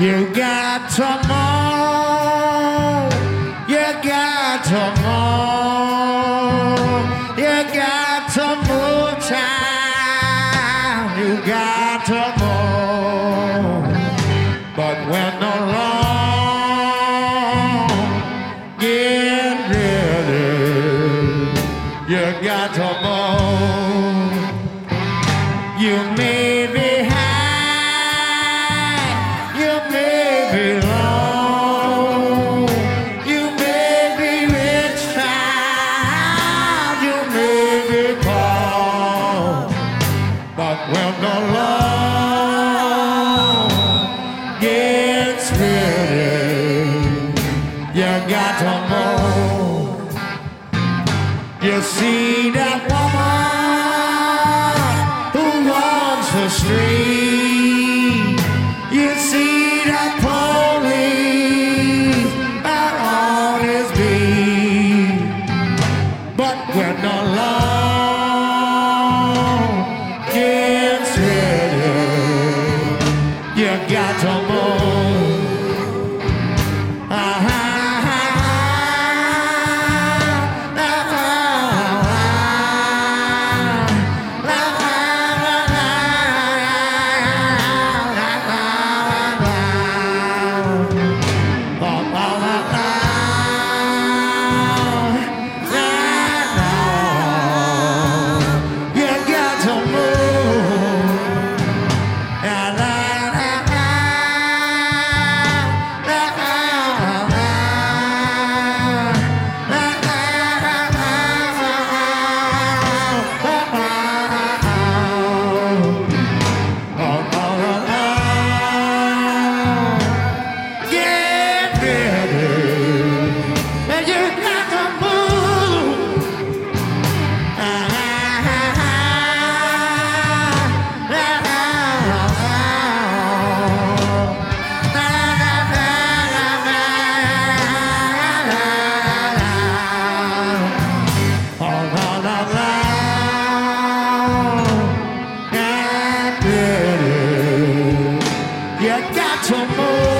You got to move. You got to move. You got to move, child. You got to move. But when the wrong get ready, you got to move. You may You see that woman? You got to move.